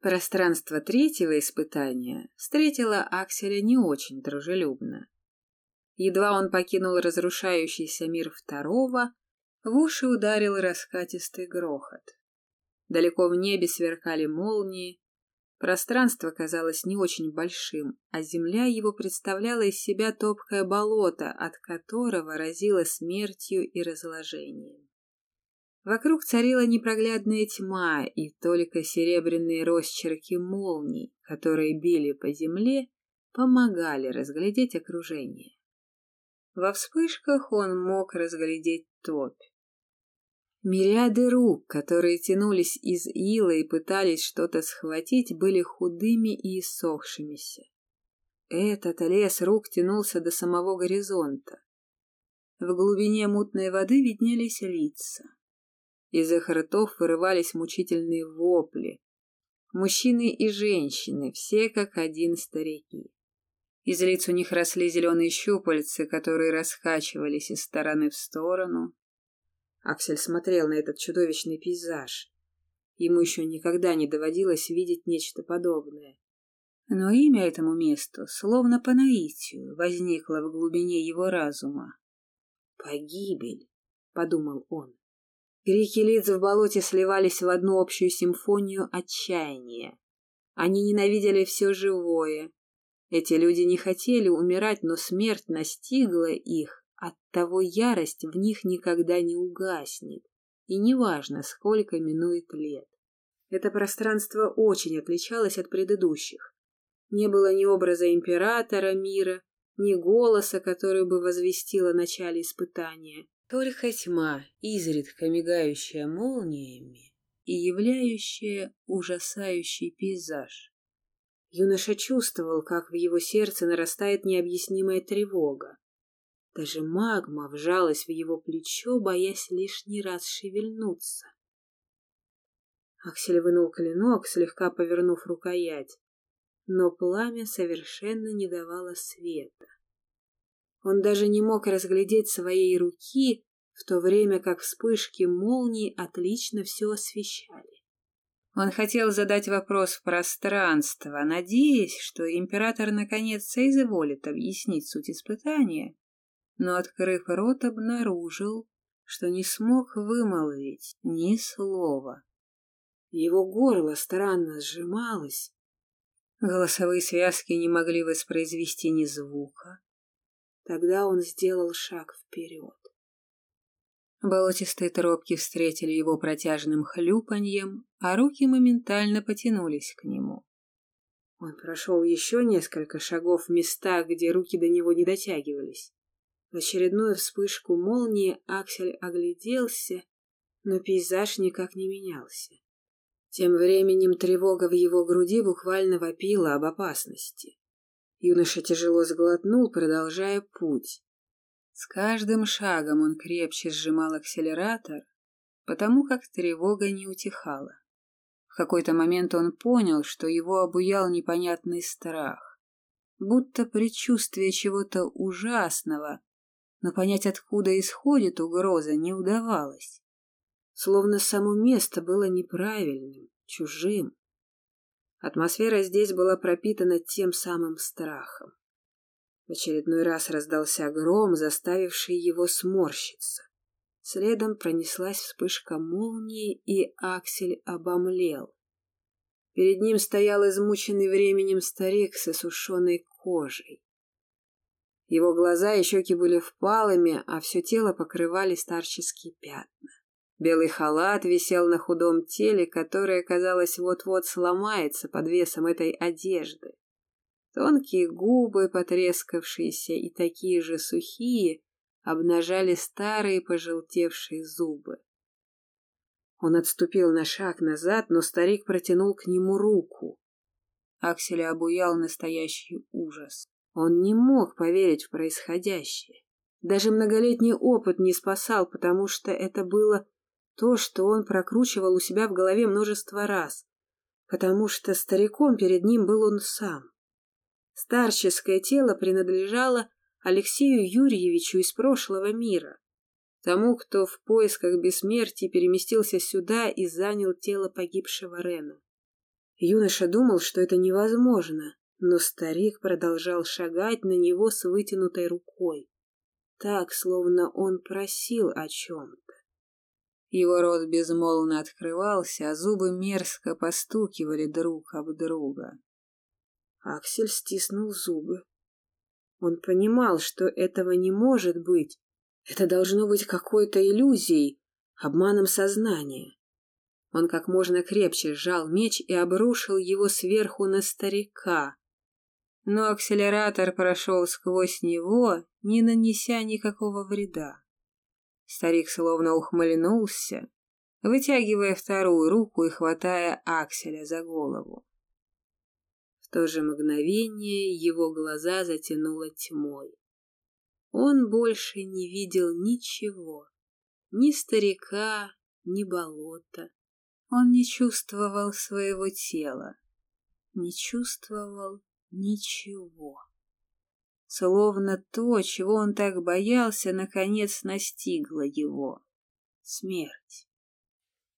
Пространство третьего испытания встретило Акселя не очень дружелюбно. Едва он покинул разрушающийся мир второго, в уши ударил раскатистый грохот. Далеко в небе сверкали молнии, пространство казалось не очень большим, а земля его представляла из себя топкое болото, от которого разило смертью и разложением. Вокруг царила непроглядная тьма, и только серебряные росчерки молний, которые били по земле, помогали разглядеть окружение. Во вспышках он мог разглядеть топь. Мириады рук, которые тянулись из ила и пытались что-то схватить, были худыми и иссохшимися. Этот лес рук тянулся до самого горизонта. В глубине мутной воды виднелись лица. Из их ртов вырывались мучительные вопли. Мужчины и женщины, все как один старики. Из лиц у них росли зеленые щупальцы, которые раскачивались из стороны в сторону. Аксель смотрел на этот чудовищный пейзаж. Ему еще никогда не доводилось видеть нечто подобное. Но имя этому месту, словно по наитию, возникло в глубине его разума. «Погибель», — подумал он. Крики лиц в болоте сливались в одну общую симфонию отчаяния. Они ненавидели все живое. Эти люди не хотели умирать, но смерть настигла их, оттого ярость в них никогда не угаснет. И неважно, сколько минует лет. Это пространство очень отличалось от предыдущих. Не было ни образа императора мира, ни голоса, который бы возвестил о начале испытания. Только тьма, изредка мигающая молниями и являющая ужасающий пейзаж. Юноша чувствовал, как в его сердце нарастает необъяснимая тревога. Даже магма вжалась в его плечо, боясь лишний раз шевельнуться. Аксель вынул клинок, слегка повернув рукоять, но пламя совершенно не давало света. Он даже не мог разглядеть своей руки, в то время как вспышки молний отлично все освещали. Он хотел задать вопрос в пространство, надеясь, что император наконец соизволит объяснить суть испытания, но, открыв рот, обнаружил, что не смог вымолвить ни слова. Его горло странно сжималось, голосовые связки не могли воспроизвести ни звука, Тогда он сделал шаг вперед. Болотистые тропки встретили его протяжным хлюпаньем, а руки моментально потянулись к нему. Он прошел еще несколько шагов в местах, где руки до него не дотягивались. В очередную вспышку молнии Аксель огляделся, но пейзаж никак не менялся. Тем временем тревога в его груди буквально вопила об опасности. Юноша тяжело сглотнул, продолжая путь. С каждым шагом он крепче сжимал акселератор, потому как тревога не утихала. В какой-то момент он понял, что его обуял непонятный страх, будто предчувствие чего-то ужасного, но понять, откуда исходит угроза, не удавалось. Словно само место было неправильным, чужим. Атмосфера здесь была пропитана тем самым страхом. В очередной раз раздался гром, заставивший его сморщиться. Следом пронеслась вспышка молнии, и Аксель обомлел. Перед ним стоял измученный временем старик с осушенной кожей. Его глаза и щеки были впалыми, а все тело покрывали старческие пятна. Белый халат висел на худом теле, которое, казалось, вот-вот сломается под весом этой одежды. Тонкие губы, потрескавшиеся и такие же сухие, обнажали старые пожелтевшие зубы. Он отступил на шаг назад, но старик протянул к нему руку. Акселя обуял настоящий ужас. Он не мог поверить в происходящее. Даже многолетний опыт не спасал, потому что это было то, что он прокручивал у себя в голове множество раз, потому что стариком перед ним был он сам. Старческое тело принадлежало Алексею Юрьевичу из прошлого мира, тому, кто в поисках бессмертия переместился сюда и занял тело погибшего Рена. Юноша думал, что это невозможно, но старик продолжал шагать на него с вытянутой рукой, так, словно он просил о чем-то. Его рот безмолвно открывался, а зубы мерзко постукивали друг об друга. Аксель стиснул зубы. Он понимал, что этого не может быть. Это должно быть какой-то иллюзией, обманом сознания. Он как можно крепче сжал меч и обрушил его сверху на старика. Но акселератор прошел сквозь него, не нанеся никакого вреда. Старик словно ухмыльнулся, вытягивая вторую руку и хватая Акселя за голову. В то же мгновение его глаза затянуло тьмой. Он больше не видел ничего, ни старика, ни болота. Он не чувствовал своего тела, не чувствовал ничего. Словно то, чего он так боялся, наконец настигло его. Смерть.